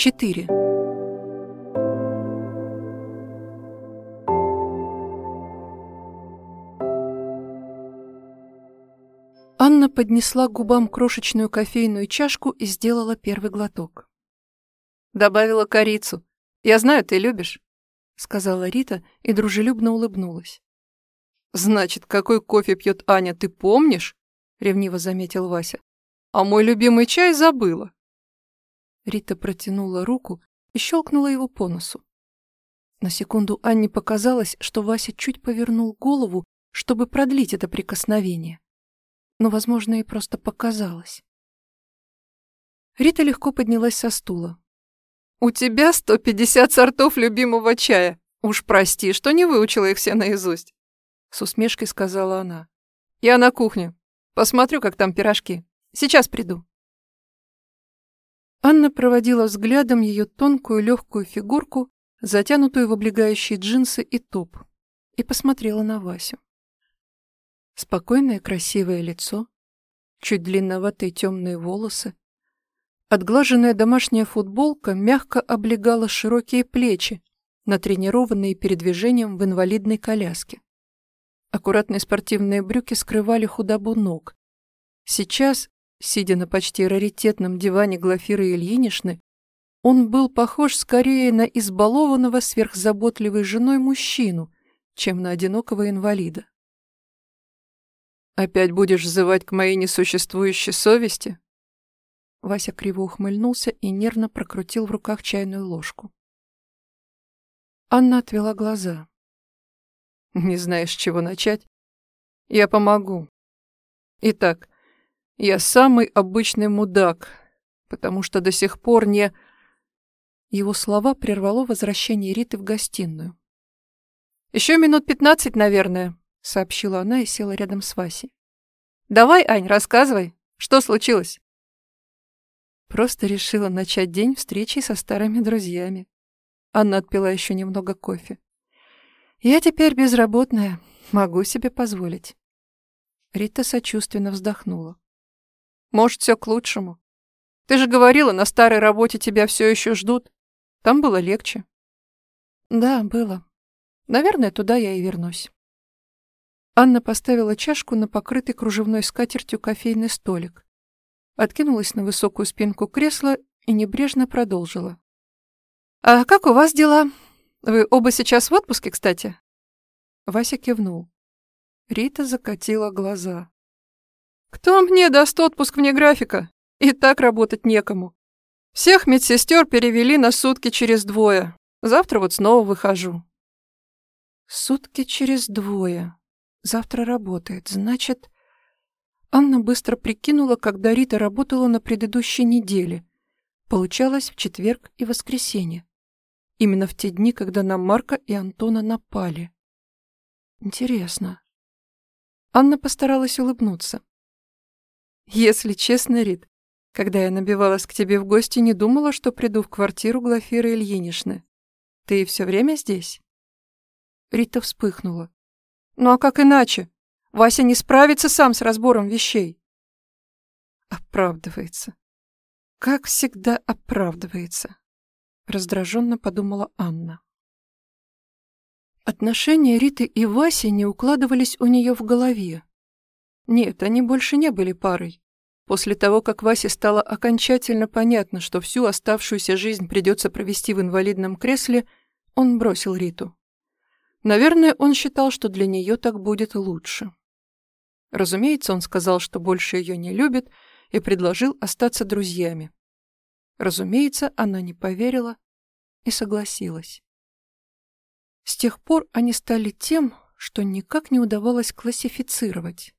4. Анна поднесла к губам крошечную кофейную чашку и сделала первый глоток. «Добавила корицу. Я знаю, ты любишь», — сказала Рита и дружелюбно улыбнулась. «Значит, какой кофе пьет Аня, ты помнишь?» — ревниво заметил Вася. «А мой любимый чай забыла». Рита протянула руку и щелкнула его по носу. На секунду Анне показалось, что Вася чуть повернул голову, чтобы продлить это прикосновение но, возможно, и просто показалось. Рита легко поднялась со стула. «У тебя 150 сортов любимого чая. Уж прости, что не выучила их все наизусть», — с усмешкой сказала она. «Я на кухне. Посмотрю, как там пирожки. Сейчас приду». Анна проводила взглядом ее тонкую легкую фигурку, затянутую в облегающие джинсы и топ, и посмотрела на Васю. Спокойное красивое лицо, чуть длинноватые темные волосы. Отглаженная домашняя футболка мягко облегала широкие плечи, натренированные передвижением в инвалидной коляске. Аккуратные спортивные брюки скрывали худобу ног. Сейчас, сидя на почти раритетном диване Глафиры Ильиничны, он был похож скорее на избалованного сверхзаботливой женой мужчину, чем на одинокого инвалида. «Опять будешь взывать к моей несуществующей совести?» Вася криво ухмыльнулся и нервно прокрутил в руках чайную ложку. Анна отвела глаза. «Не знаешь, с чего начать? Я помогу. Итак, я самый обычный мудак, потому что до сих пор не...» Его слова прервало возвращение Риты в гостиную. «Еще минут пятнадцать, наверное», — сообщила она и села рядом с Васей. «Давай, Ань, рассказывай, что случилось?» Просто решила начать день встречи со старыми друзьями. Анна отпила еще немного кофе. «Я теперь безработная, могу себе позволить». Рита сочувственно вздохнула. «Может, все к лучшему. Ты же говорила, на старой работе тебя все еще ждут. Там было легче». «Да, было. Наверное, туда я и вернусь». Анна поставила чашку на покрытый кружевной скатертью кофейный столик, откинулась на высокую спинку кресла и небрежно продолжила. «А как у вас дела? Вы оба сейчас в отпуске, кстати?» Вася кивнул. Рита закатила глаза. «Кто мне даст отпуск вне графика? И так работать некому. Всех медсестер перевели на сутки через двое. Завтра вот снова выхожу». «Сутки через двое», Завтра работает, значит... Анна быстро прикинула, когда Рита работала на предыдущей неделе. Получалось в четверг и воскресенье. Именно в те дни, когда на Марка и Антона напали. Интересно. Анна постаралась улыбнуться. Если честно, Рит, когда я набивалась к тебе в гости, не думала, что приду в квартиру Глафиры Ильиничны. Ты все время здесь? Рита вспыхнула. Ну а как иначе? Вася не справится сам с разбором вещей. Оправдывается. Как всегда оправдывается. Раздраженно подумала Анна. Отношения Риты и Васи не укладывались у нее в голове. Нет, они больше не были парой. После того, как Васе стало окончательно понятно, что всю оставшуюся жизнь придется провести в инвалидном кресле, он бросил Риту. Наверное, он считал, что для нее так будет лучше. Разумеется, он сказал, что больше ее не любит, и предложил остаться друзьями. Разумеется, она не поверила и согласилась. С тех пор они стали тем, что никак не удавалось классифицировать.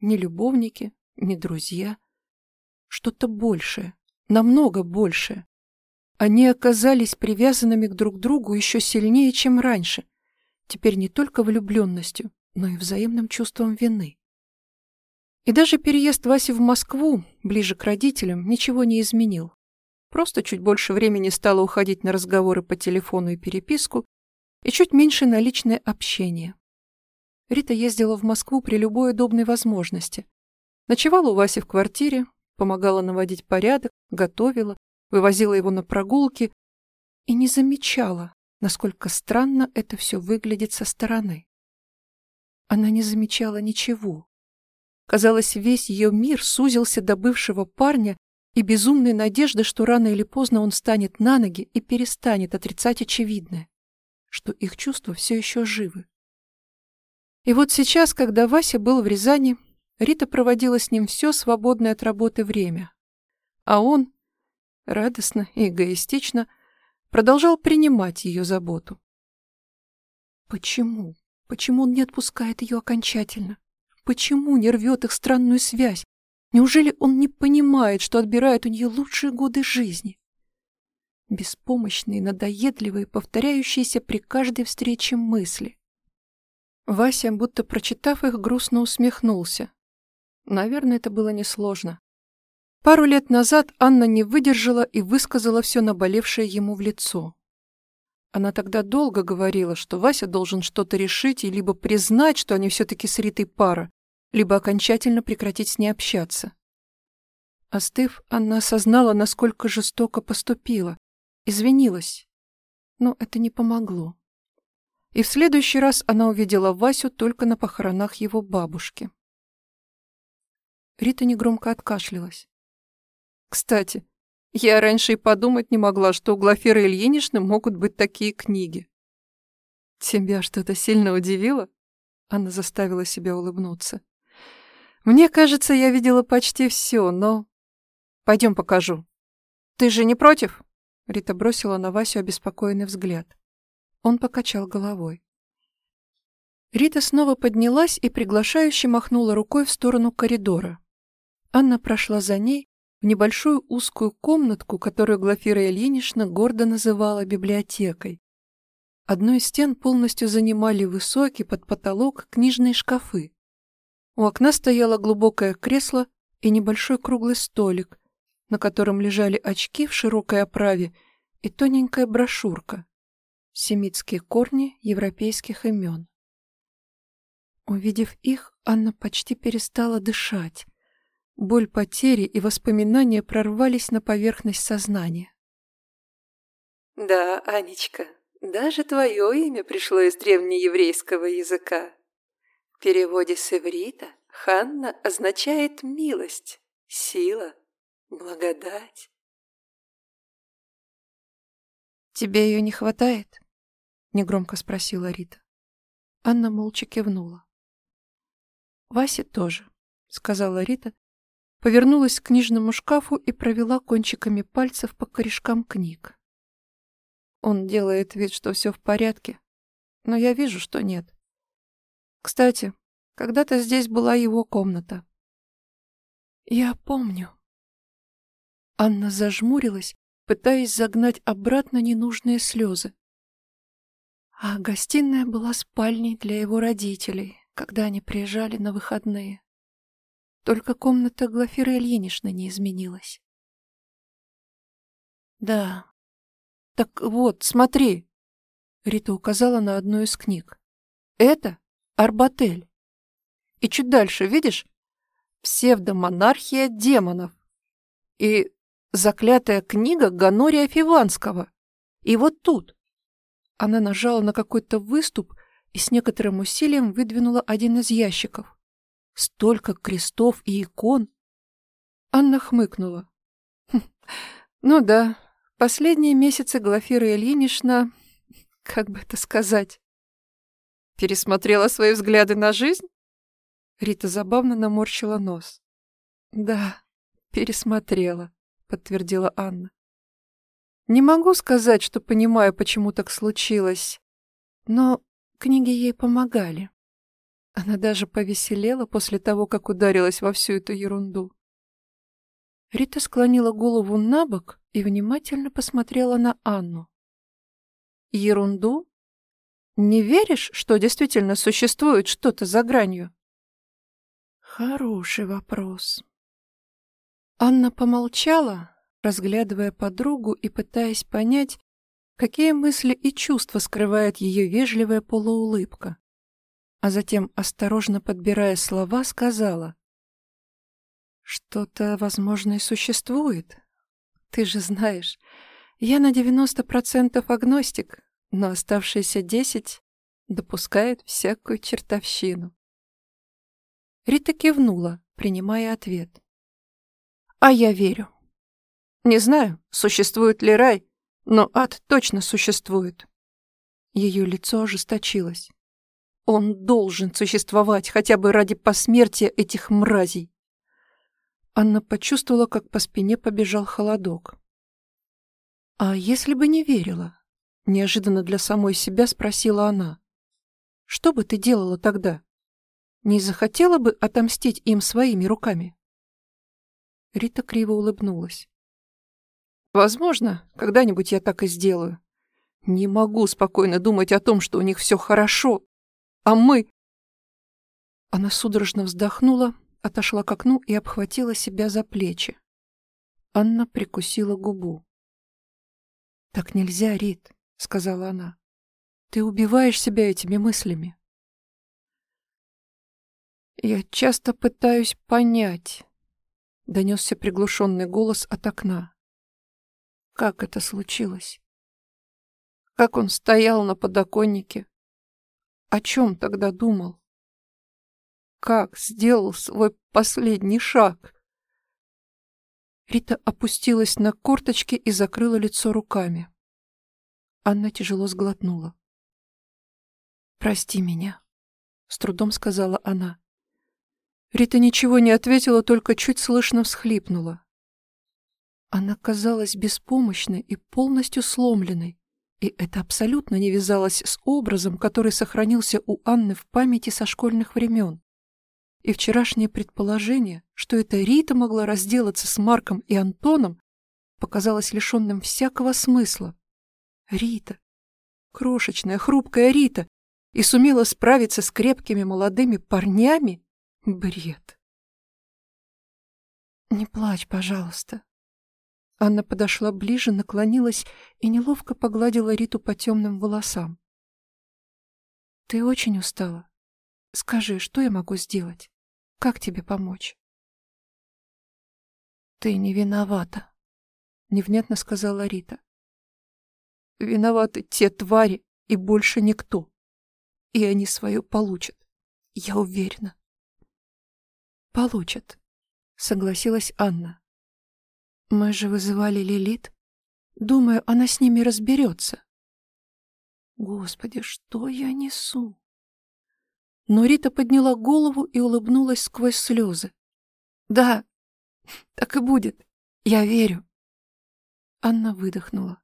Ни любовники, ни друзья. Что-то большее, намного большее. Они оказались привязанными к друг другу еще сильнее, чем раньше — Теперь не только влюбленностью, но и взаимным чувством вины. И даже переезд Васи в Москву, ближе к родителям, ничего не изменил. Просто чуть больше времени стало уходить на разговоры по телефону и переписку, и чуть меньше на личное общение. Рита ездила в Москву при любой удобной возможности. Ночевала у Васи в квартире, помогала наводить порядок, готовила, вывозила его на прогулки и не замечала, насколько странно это все выглядит со стороны. Она не замечала ничего. Казалось, весь ее мир сузился до бывшего парня и безумной надежды, что рано или поздно он станет на ноги и перестанет отрицать очевидное, что их чувства все еще живы. И вот сейчас, когда Вася был в Рязани, Рита проводила с ним все свободное от работы время. А он, радостно и эгоистично, продолжал принимать ее заботу. Почему? Почему он не отпускает ее окончательно? Почему не рвет их странную связь? Неужели он не понимает, что отбирает у нее лучшие годы жизни? Беспомощные, надоедливые, повторяющиеся при каждой встрече мысли. Вася, будто прочитав их, грустно усмехнулся. Наверное, это было несложно. Пару лет назад Анна не выдержала и высказала все наболевшее ему в лицо. Она тогда долго говорила, что Вася должен что-то решить и либо признать, что они все-таки с Ритой пара, либо окончательно прекратить с ней общаться. Остыв, Анна осознала, насколько жестоко поступила, извинилась. Но это не помогло. И в следующий раз она увидела Васю только на похоронах его бабушки. Рита негромко откашлялась. Кстати, я раньше и подумать не могла, что у Глафиры Ильиничны могут быть такие книги. Тебя что-то сильно удивило? Анна заставила себя улыбнуться. Мне кажется, я видела почти все, но... Пойдем покажу. Ты же не против? Рита бросила на Васю обеспокоенный взгляд. Он покачал головой. Рита снова поднялась и приглашающе махнула рукой в сторону коридора. Анна прошла за ней, в небольшую узкую комнатку, которую Глафира Ильинична гордо называла библиотекой. Одну из стен полностью занимали высокий под потолок книжные шкафы. У окна стояло глубокое кресло и небольшой круглый столик, на котором лежали очки в широкой оправе и тоненькая брошюрка «Семитские корни европейских имен». Увидев их, Анна почти перестала дышать. Боль потери и воспоминания прорвались на поверхность сознания. «Да, Анечка, даже твое имя пришло из древнееврейского языка. В переводе с иврита «Ханна» означает «милость», «сила», «благодать». «Тебе ее не хватает?» — негромко спросила Рита. Анна молча кивнула. «Васе тоже», — сказала Рита, повернулась к книжному шкафу и провела кончиками пальцев по корешкам книг. Он делает вид, что все в порядке, но я вижу, что нет. Кстати, когда-то здесь была его комната. Я помню. Анна зажмурилась, пытаясь загнать обратно ненужные слезы. А гостиная была спальней для его родителей, когда они приезжали на выходные. Только комната Глафиры Ильиничны не изменилась. Да. Так вот, смотри. Рита указала на одну из книг. Это Арбатель. И чуть дальше, видишь? Псевдомонархия демонов. И заклятая книга Ганория Фиванского. И вот тут. Она нажала на какой-то выступ и с некоторым усилием выдвинула один из ящиков. Столько крестов и икон. Анна хмыкнула. Хм, ну да, последние месяцы Глафира Ильинична, как бы это сказать, пересмотрела свои взгляды на жизнь? Рита забавно наморщила нос. Да, пересмотрела, подтвердила Анна. Не могу сказать, что понимаю, почему так случилось, но книги ей помогали. Она даже повеселела после того, как ударилась во всю эту ерунду. Рита склонила голову на бок и внимательно посмотрела на Анну. «Ерунду? Не веришь, что действительно существует что-то за гранью?» «Хороший вопрос». Анна помолчала, разглядывая подругу и пытаясь понять, какие мысли и чувства скрывает ее вежливая полуулыбка а затем, осторожно подбирая слова, сказала. «Что-то, возможно, и существует. Ты же знаешь, я на 90% агностик, но оставшиеся 10 допускают всякую чертовщину. Рита кивнула, принимая ответ. А я верю. Не знаю, существует ли рай, но ад точно существует. Ее лицо ожесточилось. Он должен существовать хотя бы ради посмертия этих мразей. Анна почувствовала, как по спине побежал холодок. «А если бы не верила?» — неожиданно для самой себя спросила она. «Что бы ты делала тогда? Не захотела бы отомстить им своими руками?» Рита криво улыбнулась. «Возможно, когда-нибудь я так и сделаю. Не могу спокойно думать о том, что у них все хорошо, а мы...» Она судорожно вздохнула, отошла к окну и обхватила себя за плечи. Анна прикусила губу. «Так нельзя, Рит», — сказала она. «Ты убиваешь себя этими мыслями». «Я часто пытаюсь понять», — донесся приглушенный голос от окна. «Как это случилось? Как он стоял на подоконнике? О чем тогда думал?» как сделал свой последний шаг. Рита опустилась на корточки и закрыла лицо руками. Анна тяжело сглотнула. «Прости меня», — с трудом сказала она. Рита ничего не ответила, только чуть слышно всхлипнула. Она казалась беспомощной и полностью сломленной, и это абсолютно не вязалось с образом, который сохранился у Анны в памяти со школьных времен и вчерашнее предположение, что эта Рита могла разделаться с Марком и Антоном, показалось лишенным всякого смысла. Рита, крошечная, хрупкая Рита, и сумела справиться с крепкими молодыми парнями? Бред. «Не плачь, пожалуйста». Анна подошла ближе, наклонилась и неловко погладила Риту по темным волосам. «Ты очень устала. Скажи, что я могу сделать?» Как тебе помочь? Ты не виновата, невнятно сказала Рита. Виноваты те твари и больше никто. И они свое получат. Я уверена. Получат, согласилась Анна. Мы же вызывали Лилит. Думаю, она с ними разберется. Господи, что я несу? Но Рита подняла голову и улыбнулась сквозь слезы. «Да, так и будет. Я верю». Анна выдохнула.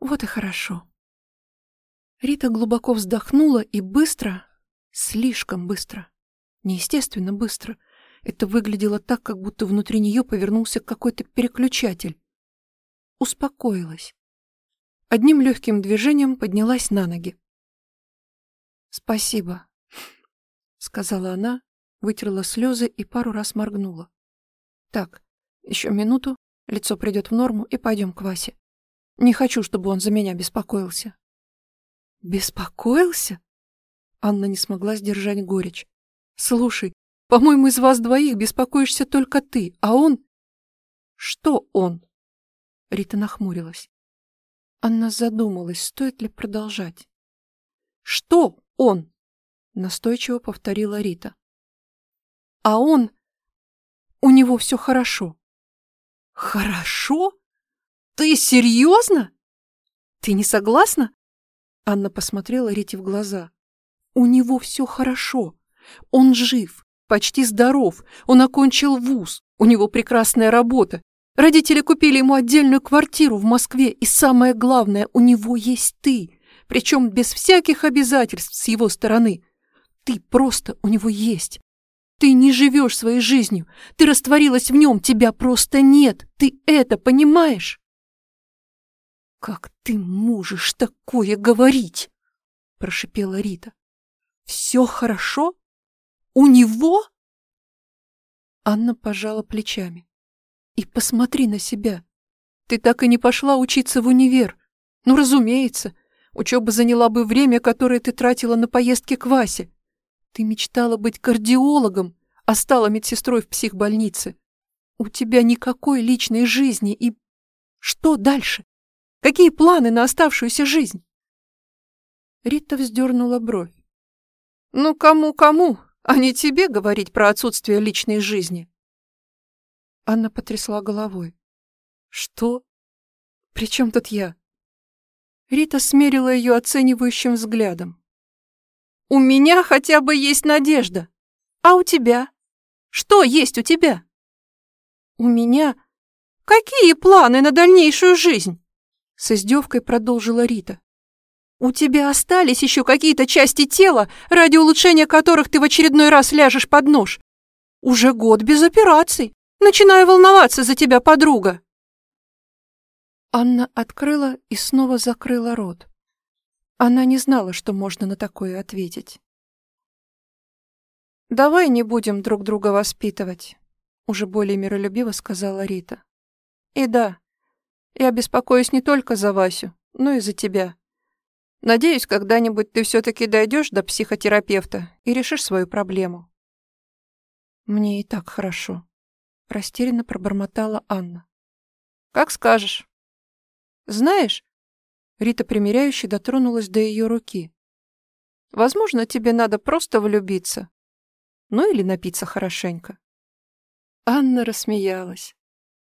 «Вот и хорошо». Рита глубоко вздохнула и быстро, слишком быстро, неестественно быстро, это выглядело так, как будто внутри нее повернулся какой-то переключатель. Успокоилась. Одним легким движением поднялась на ноги. «Спасибо», сказала она, вытерла слезы и пару раз моргнула. Так, еще минуту, лицо придет в норму и пойдем к Васе. Не хочу, чтобы он за меня беспокоился. Беспокоился? Анна не смогла сдержать горечь. Слушай, по-моему, из вас двоих беспокоишься только ты, а он... Что он? Рита нахмурилась. Анна задумалась, стоит ли продолжать. Что он? Настойчиво повторила Рита. А он... У него все хорошо. Хорошо? Ты серьезно? Ты не согласна? Анна посмотрела Рите в глаза. У него все хорошо. Он жив, почти здоров. Он окончил вуз. У него прекрасная работа. Родители купили ему отдельную квартиру в Москве. И самое главное, у него есть ты. Причем без всяких обязательств с его стороны. Ты просто у него есть. Ты не живешь своей жизнью. Ты растворилась в нем. Тебя просто нет. Ты это понимаешь? Как ты можешь такое говорить? Прошипела Рита. Все хорошо? У него? Анна пожала плечами. И посмотри на себя. Ты так и не пошла учиться в универ. Ну, разумеется, учеба заняла бы время, которое ты тратила на поездки к Васе. Ты мечтала быть кардиологом, а стала медсестрой в психбольнице. У тебя никакой личной жизни и... Что дальше? Какие планы на оставшуюся жизнь?» Рита вздернула бровь. «Ну, кому-кому, а не тебе говорить про отсутствие личной жизни?» Анна потрясла головой. «Что? При чем тут я?» Рита смерила ее оценивающим взглядом. «У меня хотя бы есть надежда. А у тебя? Что есть у тебя?» «У меня...» «Какие планы на дальнейшую жизнь?» С издевкой продолжила Рита. «У тебя остались еще какие-то части тела, ради улучшения которых ты в очередной раз ляжешь под нож. Уже год без операций. Начинаю волноваться за тебя, подруга». Анна открыла и снова закрыла рот. Она не знала, что можно на такое ответить. «Давай не будем друг друга воспитывать», — уже более миролюбиво сказала Рита. «И да, я беспокоюсь не только за Васю, но и за тебя. Надеюсь, когда-нибудь ты все-таки дойдешь до психотерапевта и решишь свою проблему». «Мне и так хорошо», — растерянно пробормотала Анна. «Как скажешь». «Знаешь...» Рита примиряюще дотронулась до ее руки. «Возможно, тебе надо просто влюбиться. Ну или напиться хорошенько». Анна рассмеялась.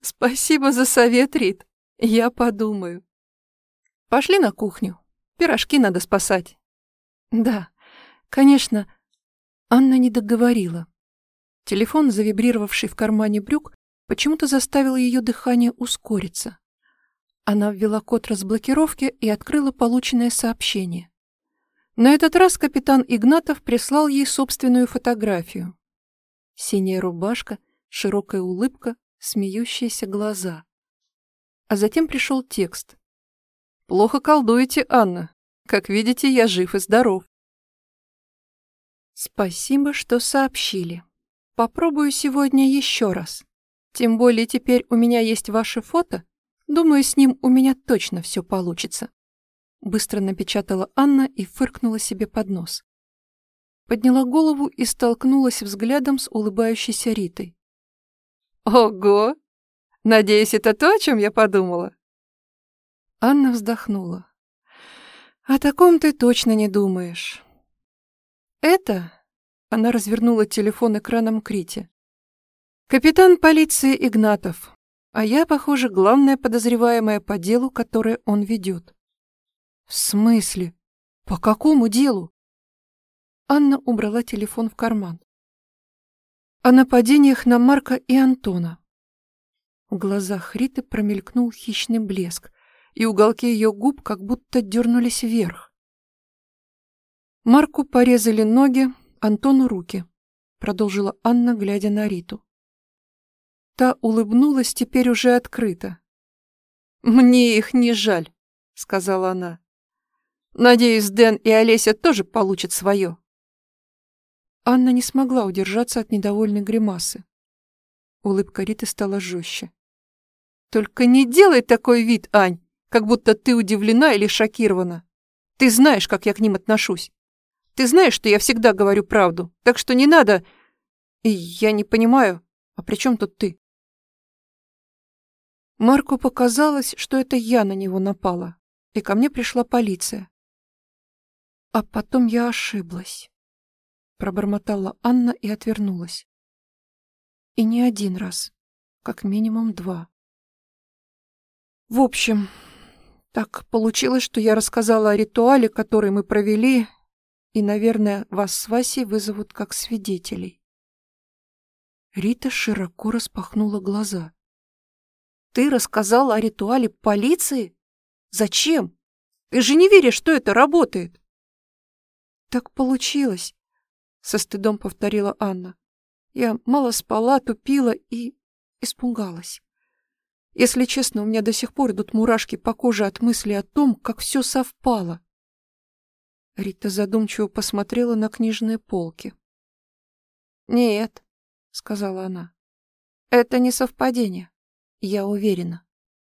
«Спасибо за совет, Рит. Я подумаю». «Пошли на кухню. Пирожки надо спасать». «Да, конечно». Анна не договорила. Телефон, завибрировавший в кармане брюк, почему-то заставил ее дыхание ускориться. Она ввела код разблокировки и открыла полученное сообщение. На этот раз капитан Игнатов прислал ей собственную фотографию. Синяя рубашка, широкая улыбка, смеющиеся глаза. А затем пришел текст. «Плохо колдуете, Анна. Как видите, я жив и здоров». «Спасибо, что сообщили. Попробую сегодня еще раз. Тем более теперь у меня есть ваше фото, Думаю, с ним у меня точно все получится. Быстро напечатала Анна и фыркнула себе под нос. Подняла голову и столкнулась взглядом с улыбающейся Ритой. «Ого! Надеюсь, это то, о чем я подумала?» Анна вздохнула. «О таком ты точно не думаешь». «Это...» — она развернула телефон экраном к Рите. «Капитан полиции Игнатов, а я, похоже, главная подозреваемая по делу, которое он ведет. В смысле? По какому делу? Анна убрала телефон в карман. О нападениях на Марка и Антона. В глазах Риты промелькнул хищный блеск, и уголки ее губ как будто дернулись вверх. Марку порезали ноги, Антону руки, продолжила Анна, глядя на Риту. Та улыбнулась теперь уже открыто. «Мне их не жаль», — сказала она. «Надеюсь, Дэн и Олеся тоже получат свое». Анна не смогла удержаться от недовольной гримасы. Улыбка Риты стала жестче. «Только не делай такой вид, Ань, как будто ты удивлена или шокирована. Ты знаешь, как я к ним отношусь. Ты знаешь, что я всегда говорю правду, так что не надо... И я не понимаю, а при чем тут ты?» Марку показалось, что это я на него напала, и ко мне пришла полиция. А потом я ошиблась. Пробормотала Анна и отвернулась. И не один раз, как минимум два. В общем, так получилось, что я рассказала о ритуале, который мы провели, и, наверное, вас с Васей вызовут как свидетелей. Рита широко распахнула глаза. Ты рассказала о ритуале полиции? Зачем? Ты же не веришь, что это работает. Так получилось, со стыдом повторила Анна. Я мало спала, тупила и испугалась. Если честно, у меня до сих пор идут мурашки по коже от мысли о том, как все совпало. Рита задумчиво посмотрела на книжные полки. «Нет», — сказала она, — «это не совпадение. Я уверена.